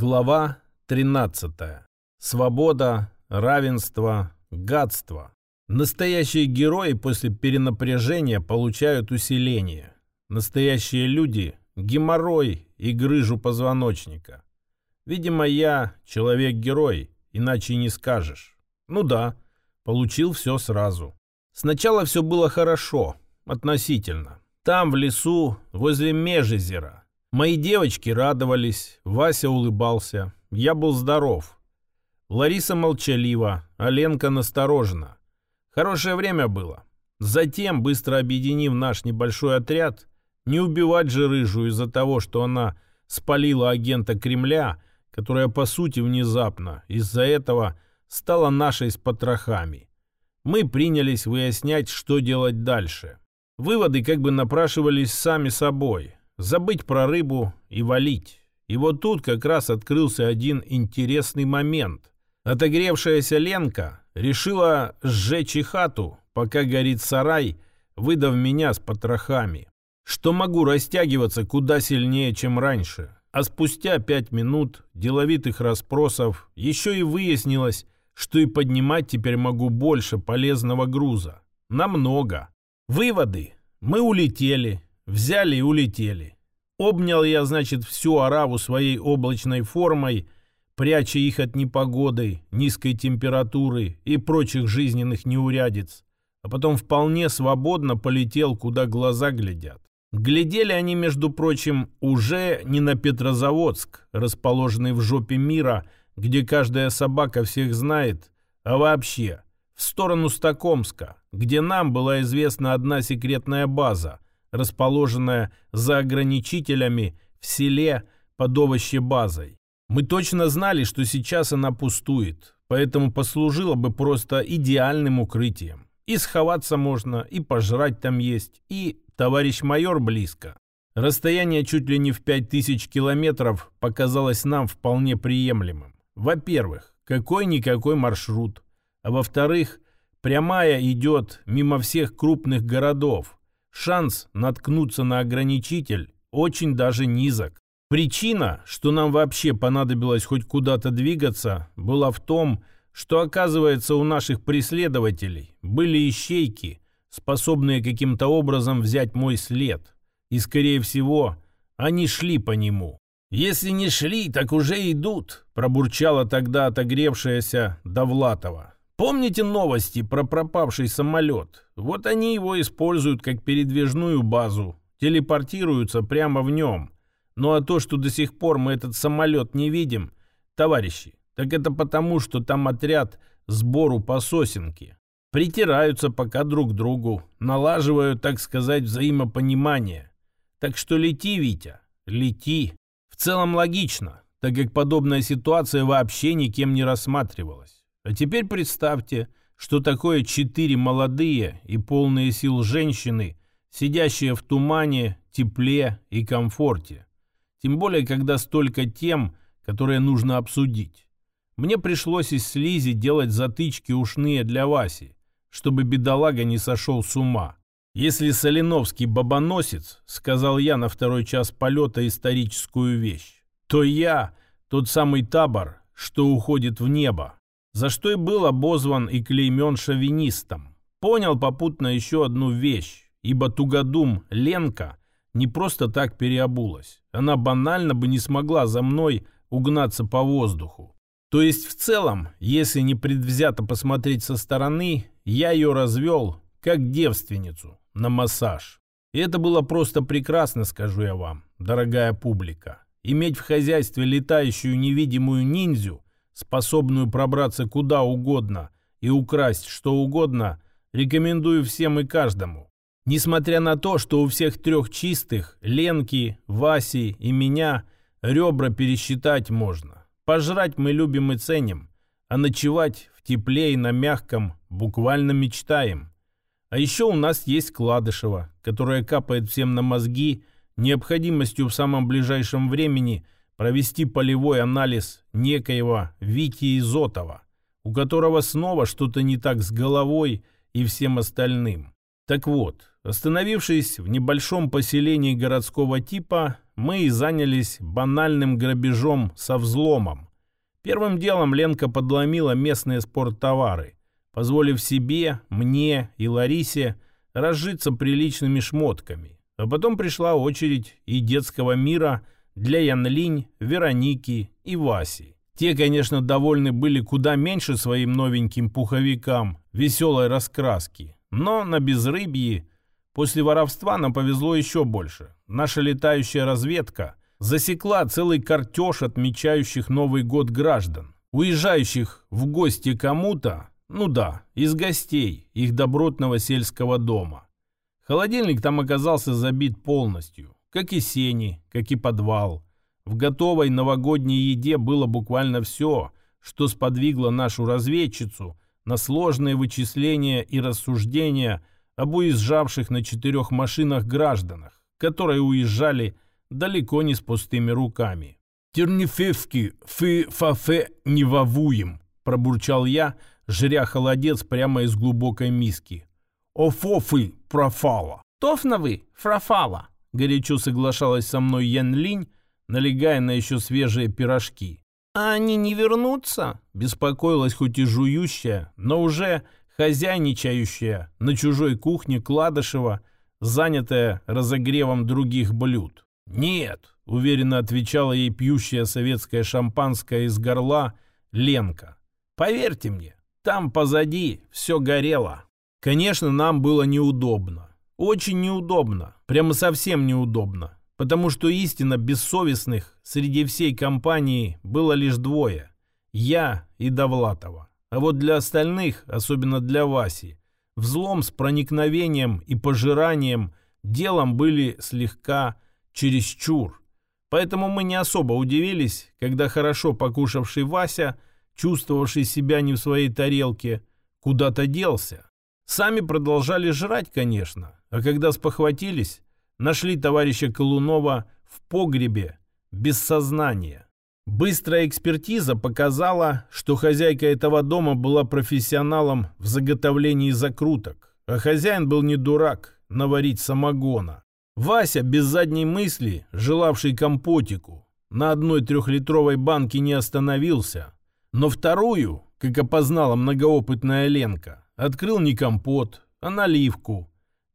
Глава 13. Свобода, равенство, гадство. Настоящие герои после перенапряжения получают усиление. Настоящие люди – геморрой и грыжу позвоночника. Видимо, я человек-герой, иначе не скажешь. Ну да, получил все сразу. Сначала все было хорошо, относительно. Там, в лесу, возле Межезера, Мои девочки радовались, Вася улыбался, я был здоров. Лариса молчалива, а Ленка насторожена. Хорошее время было. Затем, быстро объединив наш небольшой отряд, не убивать же рыжую из-за того, что она спалила агента Кремля, которая, по сути, внезапно из-за этого стала нашей с потрохами. Мы принялись выяснять, что делать дальше. Выводы как бы напрашивались сами собой, забыть про рыбу и валить. И вот тут как раз открылся один интересный момент. Отогревшаяся Ленка решила сжечь и хату, пока горит сарай, выдав меня с потрохами. Что могу растягиваться куда сильнее, чем раньше. А спустя пять минут деловитых расспросов еще и выяснилось, что и поднимать теперь могу больше полезного груза. Намного. Выводы. Мы улетели, Взяли и улетели. Обнял я, значит, всю ораву своей облачной формой, пряча их от непогоды, низкой температуры и прочих жизненных неурядиц, а потом вполне свободно полетел, куда глаза глядят. Глядели они, между прочим, уже не на Петрозаводск, расположенный в жопе мира, где каждая собака всех знает, а вообще в сторону Стокомска, где нам была известна одна секретная база – расположенная за ограничителями в селе под овощебазой. Мы точно знали, что сейчас она пустует, поэтому послужила бы просто идеальным укрытием. И сховаться можно, и пожрать там есть, и товарищ майор близко. Расстояние чуть ли не в 5000 километров показалось нам вполне приемлемым. Во-первых, какой-никакой маршрут. А во-вторых, прямая идет мимо всех крупных городов, шанс наткнуться на ограничитель очень даже низок. Причина, что нам вообще понадобилось хоть куда-то двигаться, была в том, что, оказывается, у наших преследователей были ищейки, способные каким-то образом взять мой след. И, скорее всего, они шли по нему. «Если не шли, так уже идут», – пробурчала тогда отогревшаяся Довлатова. Помните новости про пропавший самолет? Вот они его используют как передвижную базу, телепортируются прямо в нем. Ну а то, что до сих пор мы этот самолет не видим, товарищи, так это потому, что там отряд сбору по сосенке. Притираются пока друг к другу, налаживают, так сказать, взаимопонимание. Так что лети, Витя, лети. В целом логично, так как подобная ситуация вообще никем не рассматривалась. А теперь представьте, что такое четыре молодые и полные сил женщины, сидящие в тумане, тепле и комфорте. Тем более, когда столько тем, которые нужно обсудить. Мне пришлось из слизи делать затычки ушные для Васи, чтобы бедолага не сошел с ума. Если Соленовский бабоносец, сказал я на второй час полета историческую вещь, то я тот самый табор, что уходит в небо за что и был обозван и клеймен шовинистом. Понял попутно еще одну вещь, ибо тугодум Ленка не просто так переобулась. Она банально бы не смогла за мной угнаться по воздуху. То есть в целом, если не предвзято посмотреть со стороны, я ее развел как девственницу на массаж. И это было просто прекрасно, скажу я вам, дорогая публика. Иметь в хозяйстве летающую невидимую ниндзю – способную пробраться куда угодно и украсть что угодно, рекомендую всем и каждому. Несмотря на то, что у всех трех чистых, Ленки, Васи и меня, ребра пересчитать можно. Пожрать мы любим и ценим, а ночевать в тепле и на мягком буквально мечтаем. А еще у нас есть Кладышева, которая капает всем на мозги необходимостью в самом ближайшем времени – провести полевой анализ некоего Вити Изотова, у которого снова что-то не так с головой и всем остальным. Так вот, Остановившись в небольшом поселении городского типа, мы и занялись банальным грабежом со взломом. Первым делом Ленка подломила местные спорттовары, позволив себе, мне и Ларисе разжиться приличными шмотками. А потом пришла очередь и детского мира для Янлинь, Вероники и Васи. Те, конечно, довольны были куда меньше своим новеньким пуховикам веселой раскраски. Но на безрыбье после воровства нам повезло еще больше. Наша летающая разведка засекла целый картеж отмечающих Новый год граждан, уезжающих в гости кому-то, ну да, из гостей их добротного сельского дома. Холодильник там оказался забит полностью, как и сени, как и подвал. В готовой новогодней еде было буквально все, что сподвигло нашу разведчицу на сложные вычисления и рассуждения об уезжавших на четырех машинах гражданах, которые уезжали далеко не с пустыми руками. «Тернифевки, фы-фафе не вовуем», – пробурчал я, жря холодец прямо из глубокой миски. «Офофы, профала!» «Тофновы, фрафала!» – горячо соглашалась со мной Ян Линь, налегая на еще свежие пирожки. «А они не вернутся?» – беспокоилась хоть и жующая, но уже хозяйничающая на чужой кухне Кладышева, занятая разогревом других блюд. «Нет», – уверенно отвечала ей пьющая советское шампанское из горла Ленка. «Поверьте мне, там позади все горело». Конечно, нам было неудобно. Очень неудобно. Прямо совсем неудобно потому что истинно бессовестных среди всей компании было лишь двое – я и Довлатова. А вот для остальных, особенно для Васи, взлом с проникновением и пожиранием делом были слегка чересчур. Поэтому мы не особо удивились, когда хорошо покушавший Вася, чувствовавший себя не в своей тарелке, куда-то делся. Сами продолжали жрать, конечно, а когда спохватились, нашли товарища Колунова в погребе, без сознания. Быстрая экспертиза показала, что хозяйка этого дома была профессионалом в заготовлении закруток, а хозяин был не дурак наварить самогона. Вася, без задней мысли, желавший компотику, на одной трехлитровой банке не остановился, но вторую, как опознала многоопытная Ленка, открыл не компот, а наливку.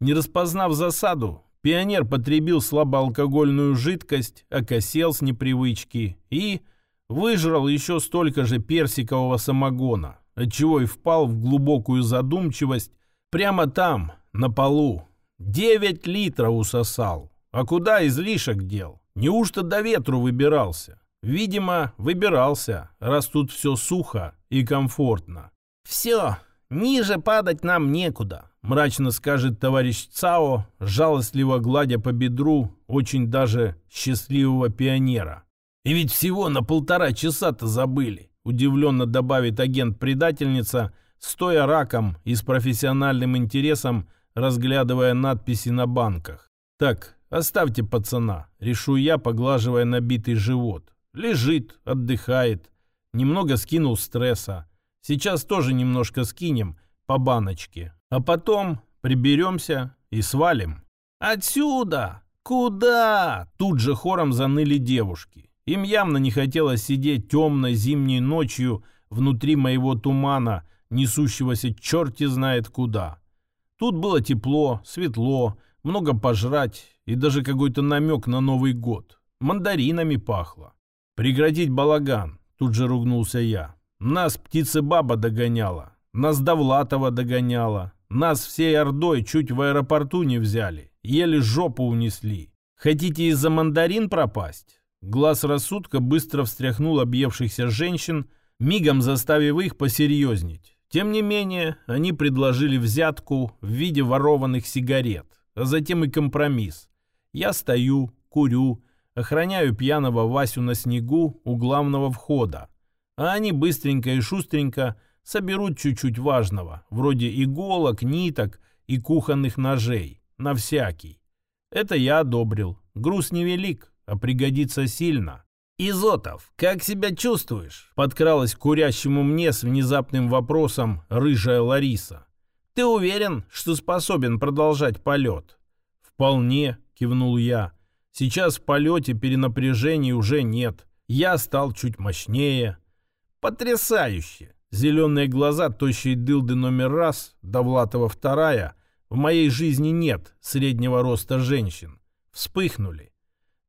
Не распознав засаду, Пионер потребил слабоалкогольную жидкость, окосел с непривычки и выжрал еще столько же персикового самогона, отчего и впал в глубокую задумчивость прямо там, на полу. Девять литров усосал. А куда излишек дел? Неужто до ветру выбирался? Видимо, выбирался, раз тут все сухо и комфортно. «Все, ниже падать нам некуда», мрачно скажет товарищ Цао, жалостливо гладя по бедру очень даже счастливого пионера. И ведь всего на полтора часа-то забыли, удивленно добавит агент-предательница, стоя раком и с профессиональным интересом, разглядывая надписи на банках. Так, оставьте пацана, решу я, поглаживая набитый живот. Лежит, отдыхает, немного скинул стресса. Сейчас тоже немножко скинем по баночке, а потом приберемся и свалим. «Отсюда! Куда?» Тут же хором заныли девушки. Им явно не хотелось сидеть темной зимней ночью внутри моего тумана, несущегося черти знает куда. Тут было тепло, светло, много пожрать и даже какой-то намек на Новый год. Мандаринами пахло. «Прекратить балаган», тут же ругнулся я. «Нас птица-баба догоняла, нас Довлатова догоняла, нас всей Ордой чуть в аэропорту не взяли, еле жопу унесли. Хотите из-за мандарин пропасть?» Глаз рассудка быстро встряхнул объевшихся женщин, мигом заставив их посерьезнеть. Тем не менее, они предложили взятку в виде ворованных сигарет, а затем и компромисс. Я стою, курю, охраняю пьяного Васю на снегу у главного входа, а они быстренько и шустренько соберут чуть-чуть важного, вроде иголок, ниток и кухонных ножей, на всякий. Это я одобрил. Груз невелик, а пригодится сильно. «Изотов, как себя чувствуешь?» Подкралась к курящему мне с внезапным вопросом рыжая Лариса. Ты уверен, что способен продолжать полет?» «Вполне», — кивнул я. «Сейчас в полете перенапряжений уже нет. Я стал чуть мощнее». «Потрясающе!» Зеленые глаза, тощий дылды номер раз, Довлатова вторая. В моей жизни нет среднего роста женщин. Вспыхнули.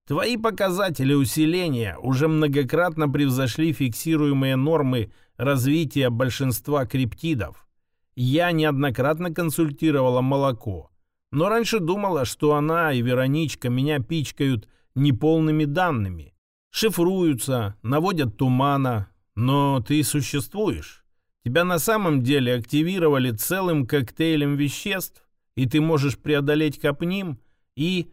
Твои показатели усиления уже многократно превзошли фиксируемые нормы развития большинства криптидов. Я неоднократно консультировала молоко, но раньше думала, что она и Вероничка меня пичкают неполными данными. Шифруются, наводят тумана, но ты существуешь. Тебя на самом деле активировали целым коктейлем веществ, и ты можешь преодолеть капним, и...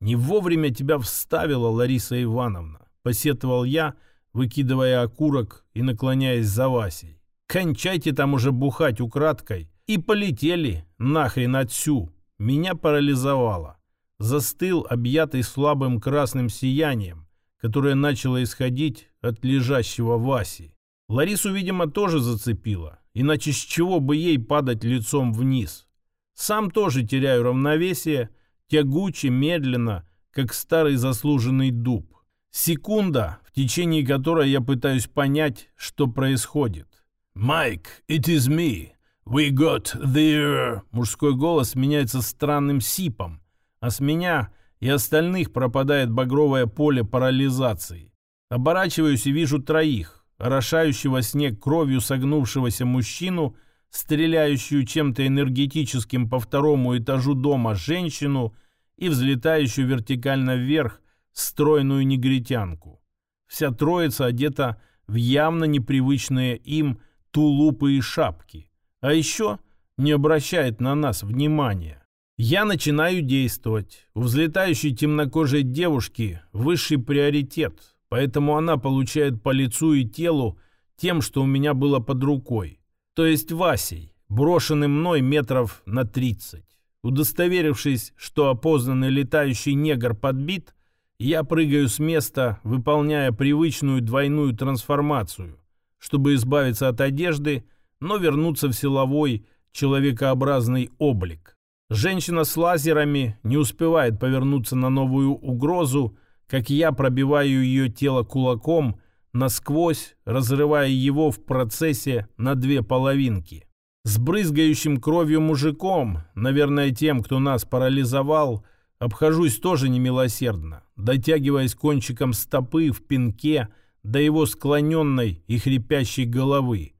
Не вовремя тебя вставила Лариса Ивановна, посетовал я, выкидывая окурок и наклоняясь за Васей. Кончайте там уже бухать украдкой. И полетели нахрен отсю. Меня парализовало. Застыл, объятый слабым красным сиянием, которое начало исходить от лежащего Васи. Ларису, видимо, тоже зацепило, иначе с чего бы ей падать лицом вниз? Сам тоже теряю равновесие, тягуче, медленно, как старый заслуженный дуб. Секунда, в течение которой я пытаюсь понять, что происходит. «Майк, it is me. We got the...» Мужской голос меняется странным сипом, а с меня и остальных пропадает багровое поле парализации. Оборачиваюсь и вижу троих, орошающего снег кровью согнувшегося мужчину, стреляющую чем-то энергетическим по второму этажу дома женщину и взлетающую вертикально вверх стройную негритянку. Вся троица одета в явно непривычные им тулупы и шапки, а еще не обращает на нас внимания. Я начинаю действовать. У взлетающей темнокожей девушки высший приоритет, поэтому она получает по лицу и телу тем, что у меня было под рукой. То есть Васей, брошенный мной метров на 30. Удостоверившись, что опознанный летающий негр подбит, я прыгаю с места, выполняя привычную двойную трансформацию, чтобы избавиться от одежды, но вернуться в силовой, человекообразный облик. Женщина с лазерами не успевает повернуться на новую угрозу, как я пробиваю ее тело кулаком насквозь, разрывая его в процессе на две половинки. С брызгающим кровью мужиком, наверное, тем, кто нас парализовал, обхожусь тоже немилосердно, дотягиваясь кончиком стопы в пинке до его склоненной и хрипящей головы.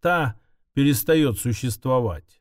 Та перестает существовать.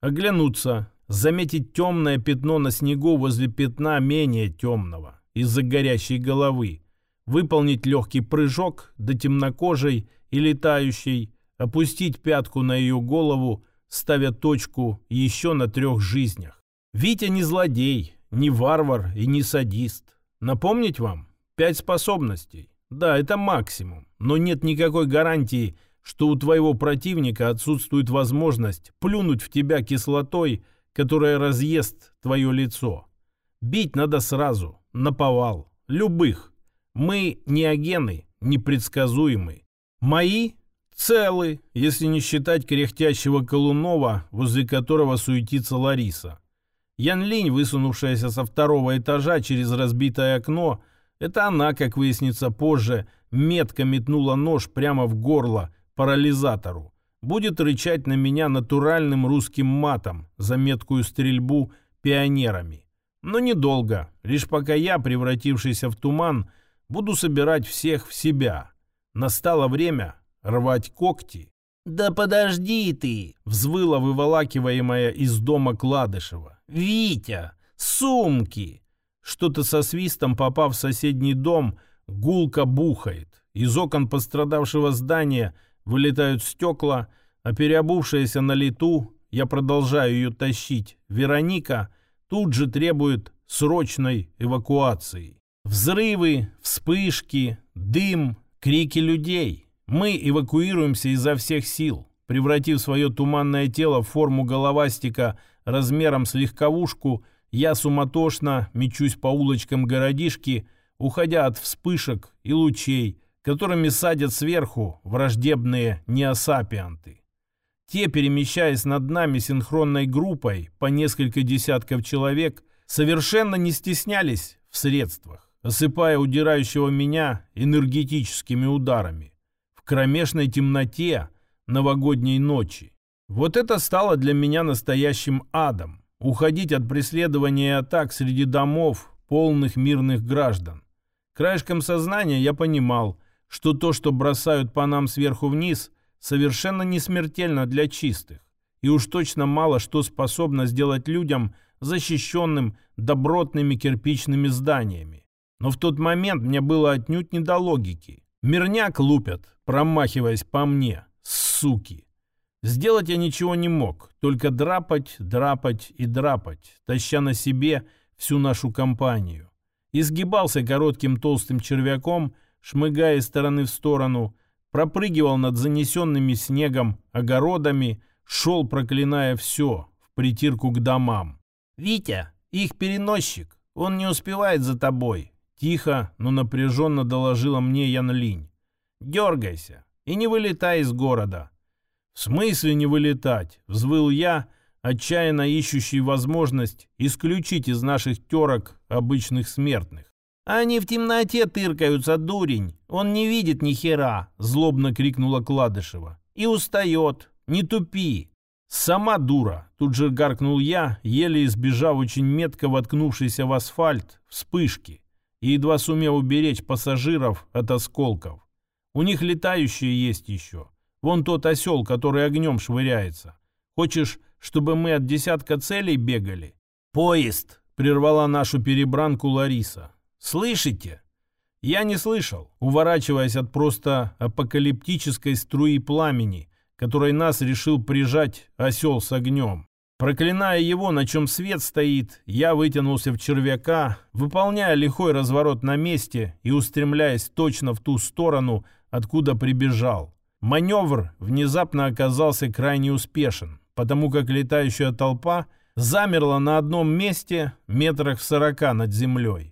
Оглянуться, заметить темное пятно на снегу возле пятна менее темного, из-за горящей головы, выполнить легкий прыжок до темнокожей и летающей, опустить пятку на ее голову, ставя точку еще на трех жизнях. Витя не злодей, не варвар и не садист. Напомнить вам? Пять способностей. Да, это максимум, но нет никакой гарантии, что у твоего противника отсутствует возможность плюнуть в тебя кислотой которая разъест твое лицо. Бить надо сразу, на повал, любых. Мы не агены, непредсказуемы. Мои целы, если не считать кряхтящего Колунова, возле которого суетится Лариса. Ян Линь, высунувшаяся со второго этажа через разбитое окно, это она, как выяснится позже, метко метнула нож прямо в горло парализатору будет рычать на меня натуральным русским матом за меткую стрельбу пионерами. Но недолго, лишь пока я, превратившийся в туман, буду собирать всех в себя. Настало время рвать когти. «Да подожди ты!» — взвыла выволакиваемая из дома Кладышева. «Витя! Сумки!» Что-то со свистом, попав в соседний дом, гулко бухает. Из окон пострадавшего здания — Вылетают стекла, а переобувшаяся на лету, я продолжаю ее тащить, Вероника тут же требует срочной эвакуации. Взрывы, вспышки, дым, крики людей. Мы эвакуируемся изо всех сил, превратив свое туманное тело в форму головастика размером с легковушку, я суматошно мечусь по улочкам городишки, уходя от вспышек и лучей, которыми садят сверху враждебные неосапианты. Те, перемещаясь над нами синхронной группой по несколько десятков человек, совершенно не стеснялись в средствах, осыпая удирающего меня энергетическими ударами. В кромешной темноте новогодней ночи. Вот это стало для меня настоящим адом. Уходить от преследования и атак среди домов, полных мирных граждан. Краешком сознания я понимал, что то, что бросают по нам сверху вниз, совершенно не смертельно для чистых. И уж точно мало что способно сделать людям, защищенным добротными кирпичными зданиями. Но в тот момент мне было отнюдь не до логики. Мирняк лупят, промахиваясь по мне. Суки! Сделать я ничего не мог, только драпать, драпать и драпать, таща на себе всю нашу компанию. Изгибался коротким толстым червяком, шмыгая из стороны в сторону, пропрыгивал над занесенными снегом огородами, шел, проклиная все, в притирку к домам. «Витя, их переносчик, он не успевает за тобой», тихо, но напряженно доложила мне Ян Линь. «Дергайся и не вылетай из города». «В смысле не вылетать?» — взвыл я, отчаянно ищущий возможность исключить из наших терок обычных смертных. «Они в темноте тыркаются, дурень. Он не видит ни хера!» — злобно крикнула Кладышева. «И устает. Не тупи!» «Сама дура!» — тут же гаркнул я, еле избежав очень метко воткнувшийся в асфальт вспышки и едва сумел уберечь пассажиров от осколков. У них летающие есть еще. Вон тот осел, который огнем швыряется. Хочешь, чтобы мы от десятка целей бегали? Поезд! Прервала нашу перебранку Лариса. Слышите? Я не слышал, уворачиваясь от просто апокалиптической струи пламени, которой нас решил прижать осел с огнем. Проклиная его, на чем свет стоит, я вытянулся в червяка, выполняя лихой разворот на месте и устремляясь точно в ту сторону, откуда прибежал. Маневр внезапно оказался крайне успешен, потому как летающая толпа замерла на одном месте метрах в сорока над землей.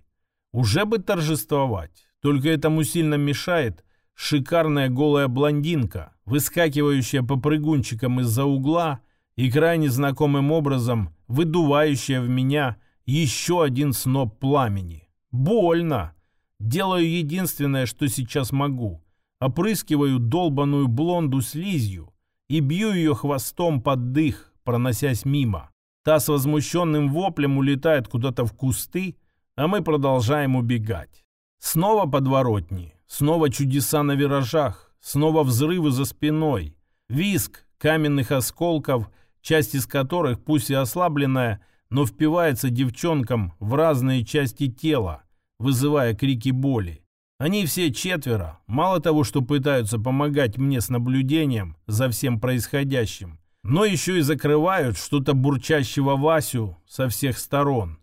Уже бы торжествовать, только этому сильно мешает шикарная голая блондинка, выскакивающая по прыгунчикам из-за угла и крайне знакомым образом выдувающая в меня еще один сноп пламени. Больно. Делаю единственное, что сейчас могу опрыскиваю долбаную блонду слизью и бью ее хвостом под дых, проносясь мимо. Та с возмущенным воплем улетает куда-то в кусты, а мы продолжаем убегать. Снова подворотни, снова чудеса на виражах, снова взрывы за спиной, виск каменных осколков, часть из которых, пусть и ослабленная, но впивается девчонкам в разные части тела, вызывая крики боли. Они все четверо, мало того, что пытаются помогать мне с наблюдением за всем происходящим, но еще и закрывают что-то бурчащего Васю со всех сторон.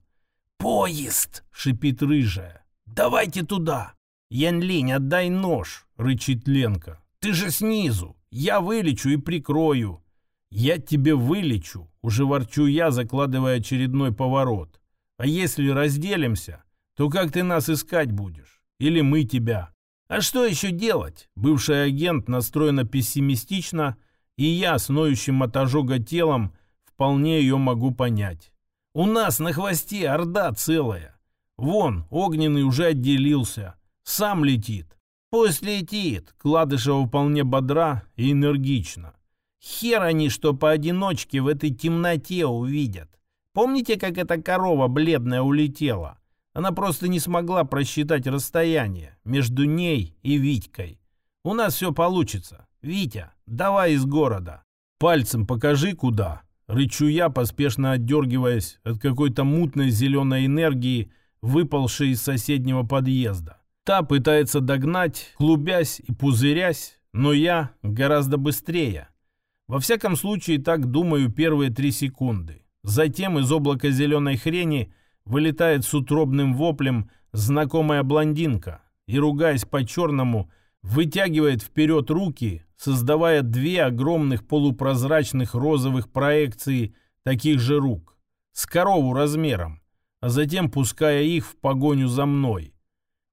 «Поезд!» — шипит рыжая. «Давайте туда!» «Янлинь, отдай нож!» — рычит Ленка. «Ты же снизу! Я вылечу и прикрою!» «Я тебе вылечу!» — уже ворчу я, закладывая очередной поворот. «А если разделимся, то как ты нас искать будешь?» Или мы тебя. А что еще делать? Бывший агент настроена пессимистично, и я с ноющим от ожога телом вполне ее могу понять. У нас на хвосте орда целая. Вон, огненный уже отделился. Сам летит. Пусть летит. Кладышева вполне бодра и энергична. Хер они, что поодиночке в этой темноте увидят. Помните, как эта корова бледная улетела? Она просто не смогла просчитать расстояние между ней и Витькой. У нас все получится. Витя, давай из города. Пальцем покажи, куда. Рычу я, поспешно отдергиваясь от какой-то мутной зеленой энергии, выпалшей из соседнего подъезда. Та пытается догнать, клубясь и пузырясь, но я гораздо быстрее. Во всяком случае, так думаю первые три секунды. Затем из облака зеленой хрени вылетает с утробным воплем знакомая блондинка и, ругаясь по-черному, вытягивает вперед руки, создавая две огромных полупрозрачных розовых проекции таких же рук, с корову размером, а затем пуская их в погоню за мной.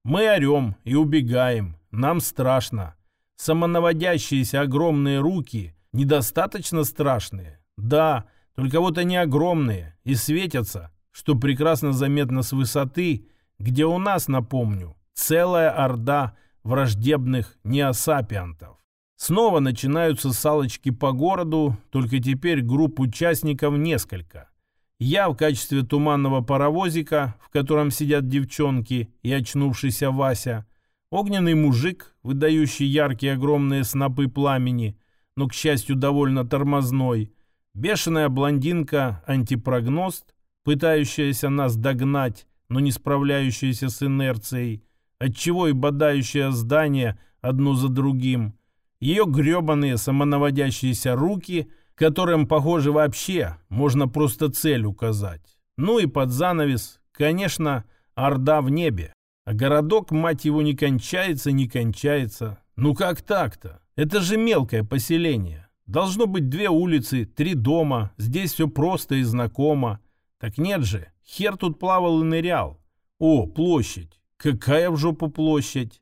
Мы орем и убегаем, нам страшно. Самонаводящиеся огромные руки Недостаточно страшные? Да, только вот они огромные и светятся, что прекрасно заметно с высоты, где у нас, напомню, целая орда враждебных неосапиантов. Снова начинаются салочки по городу, только теперь групп участников несколько. Я в качестве туманного паровозика, в котором сидят девчонки и очнувшийся Вася, огненный мужик, выдающий яркие огромные снопы пламени, но, к счастью, довольно тормозной, бешеная блондинка-антипрогност, пытающаяся нас догнать, но не справляющаяся с инерцией, отчего и бодающая здание одно за другим, ее гребаные самонаводящиеся руки, которым, похоже, вообще можно просто цель указать. Ну и под занавес, конечно, орда в небе. А городок, мать его, не кончается, не кончается. Ну как так-то? Это же мелкое поселение. Должно быть две улицы, три дома. Здесь все просто и знакомо. Так нет же, хер тут плавал и нырял. О, площадь. Какая в жопу площадь?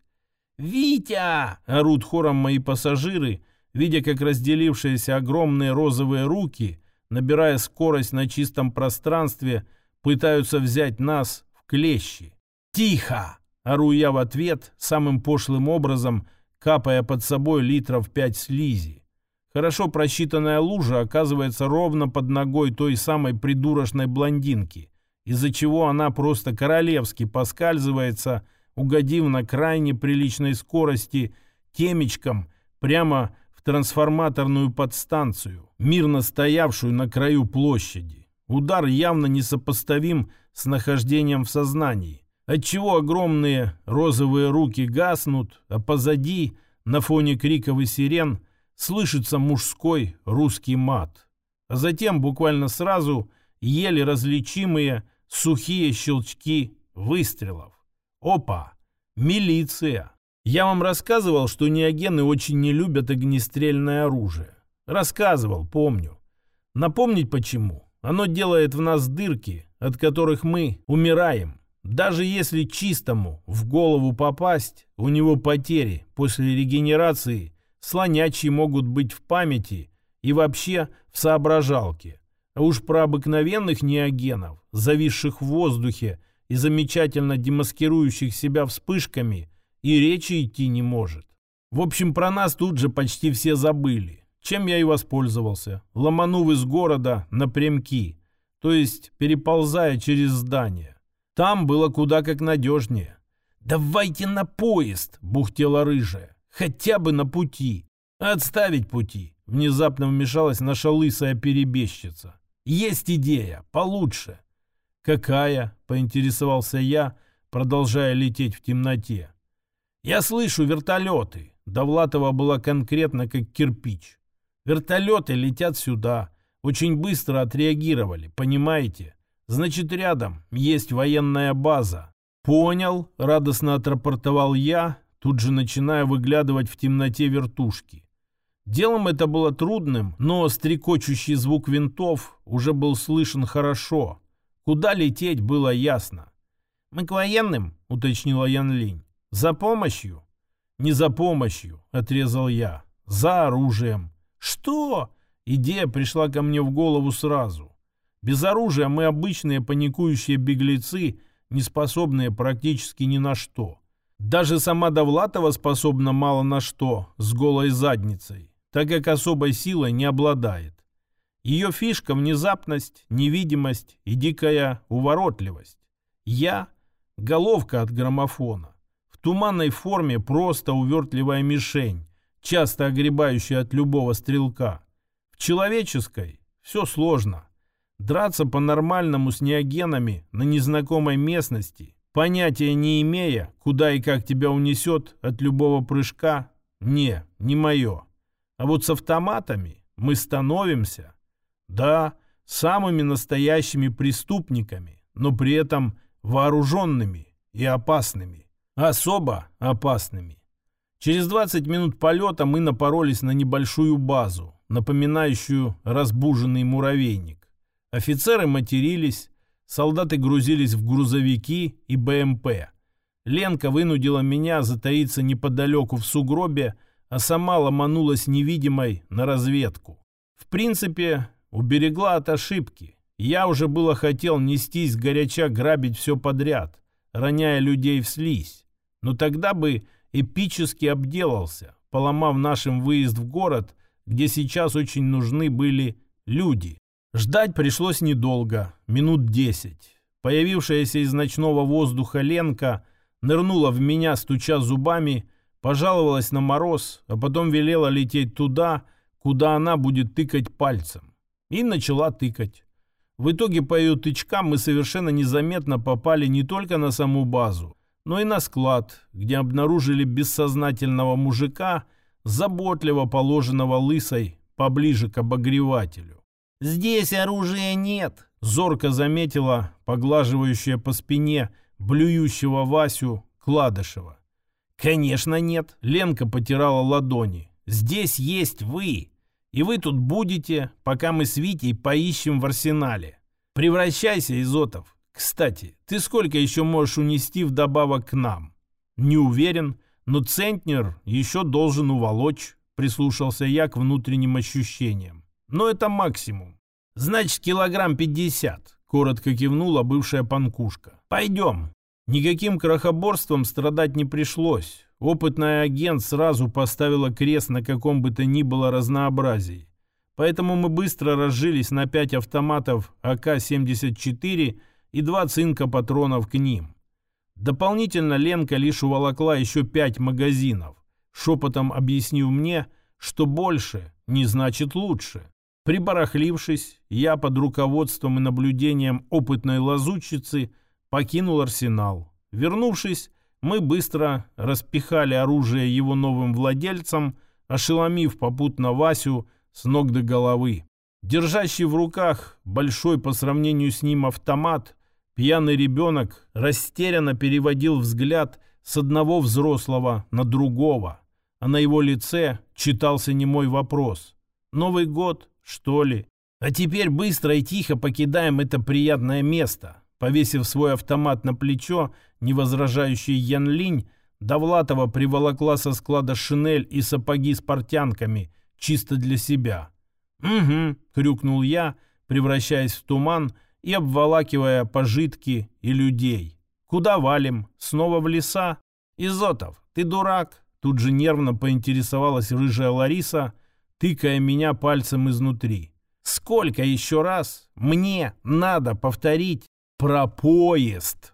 «Витя!» — орут хором мои пассажиры, видя, как разделившиеся огромные розовые руки, набирая скорость на чистом пространстве, пытаются взять нас в клещи. «Тихо!» — ору я в ответ, самым пошлым образом, капая под собой литров пять слизи. Хорошо просчитанная лужа оказывается ровно под ногой той самой придурочной блондинки, из-за чего она просто королевски поскальзывается, угодив на крайне приличной скорости темечком прямо в трансформаторную подстанцию, мирно стоявшую на краю площади. Удар явно несопоставим с нахождением в сознании, отчего огромные розовые руки гаснут, а позади, на фоне криков и сирен, слышится мужской русский мат. А затем буквально сразу еле различимые сухие щелчки выстрелов. Опа! Милиция! Я вам рассказывал, что неогены очень не любят огнестрельное оружие. Рассказывал, помню. Напомнить почему? Оно делает в нас дырки, от которых мы умираем. Даже если чистому в голову попасть, у него потери после регенерации слонячьи могут быть в памяти и вообще в соображалке. А уж про обыкновенных неогенов, зависших в воздухе и замечательно демаскирующих себя вспышками, и речи идти не может. В общем, про нас тут же почти все забыли, чем я и воспользовался, ломанув из города напрямки, то есть переползая через здание. Там было куда как надежнее. «Давайте на поезд!» — бухтела рыжая. «Хотя бы на пути!» «Отставить пути!» — внезапно вмешалась наша лысая перебежчица. «Есть идея, получше!» «Какая?» — поинтересовался я, продолжая лететь в темноте. «Я слышу вертолеты». Довлатова была конкретно как кирпич. «Вертолеты летят сюда. Очень быстро отреагировали, понимаете? Значит, рядом есть военная база». «Понял», — радостно отрапортовал я, тут же начиная выглядывать в темноте вертушки. Делом это было трудным, но стрекочущий звук винтов уже был слышен хорошо. Куда лететь было ясно. «Мы к военным?» — уточнила Ян Линь. «За помощью?» «Не за помощью», — отрезал я. «За оружием». «Что?» Идея пришла ко мне в голову сразу. Без оружия мы обычные паникующие беглецы, не способные практически ни на что. Даже сама Довлатова способна мало на что с голой задницей, так как особой силой не обладает. Ее фишка — внезапность, невидимость и дикая уворотливость. Я — головка от граммофона. В туманной форме просто увертливая мишень, часто огребающая от любого стрелка. В человеческой все сложно. Драться по-нормальному с неогенами на незнакомой местности, понятия не имея, куда и как тебя унесет от любого прыжка, не, не мое. А вот с автоматами мы становимся да, самыми настоящими преступниками, но при этом вооруженными и опасными. Особо опасными. Через 20 минут полета мы напоролись на небольшую базу, напоминающую разбуженный муравейник. Офицеры матерились, солдаты грузились в грузовики и БМП. Ленка вынудила меня затаиться неподалеку в сугробе, а сама ломанулась невидимой на разведку. В принципе, уберегла от ошибки. Я уже было хотел нестись горяча грабить все подряд, роняя людей в слизь. Но тогда бы эпически обделался, поломав нашим выезд в город, где сейчас очень нужны были люди. Ждать пришлось недолго, минут десять. Появившаяся из ночного воздуха Ленка нырнула в меня, стуча зубами, пожаловалась на мороз, а потом велела лететь туда, куда она будет тыкать пальцем. И начала тыкать. В итоге по ее тычкам мы совершенно незаметно попали не только на саму базу, но и на склад, где обнаружили бессознательного мужика, заботливо положенного лысой поближе к обогревателю. «Здесь оружия нет», — зорко заметила поглаживающая по спине блюющего Васю Кладышева. «Конечно нет», — Ленка потирала ладони. «Здесь есть вы, и вы тут будете, пока мы с Витей поищем в арсенале. Превращайся, Изотов. Кстати, ты сколько еще можешь унести вдобавок к нам?» «Не уверен, но центнер еще должен уволочь», — прислушался я к внутренним ощущениям. «Но это максимум. Значит, килограмм пятьдесят», — коротко кивнула бывшая панкушка. «Пойдем». Никаким крохоборством страдать не пришлось. Опытный агент сразу поставила крест на каком бы то ни было разнообразии. Поэтому мы быстро разжились на пять автоматов АК-74 и два цинка патронов к ним. Дополнительно Ленка лишь уволокла еще пять магазинов, шепотом объяснив мне, что больше не значит лучше. Прибарахлившись, я под руководством и наблюдением опытной лазутчицы покинул арсенал. Вернувшись, мы быстро распихали оружие его новым владельцам, ошеломив попутно Васю с ног до головы. Держащий в руках большой по сравнению с ним автомат, пьяный ребенок растерянно переводил взгляд с одного взрослого на другого, а на его лице читался немой вопрос. «Новый год, что ли?» А теперь быстро и тихо покидаем это приятное место. Повесив свой автомат на плечо, невозражающий Ян Линь, Довлатова приволокла со склада шинель и сапоги с портянками, чисто для себя. «Угу», — крюкнул я, превращаясь в туман и обволакивая пожитки и людей. «Куда валим? Снова в леса?» «Изотов, ты дурак?» Тут же нервно поинтересовалась рыжая Лариса, тыкая меня пальцем изнутри. «Сколько еще раз мне надо повторить про поезд?»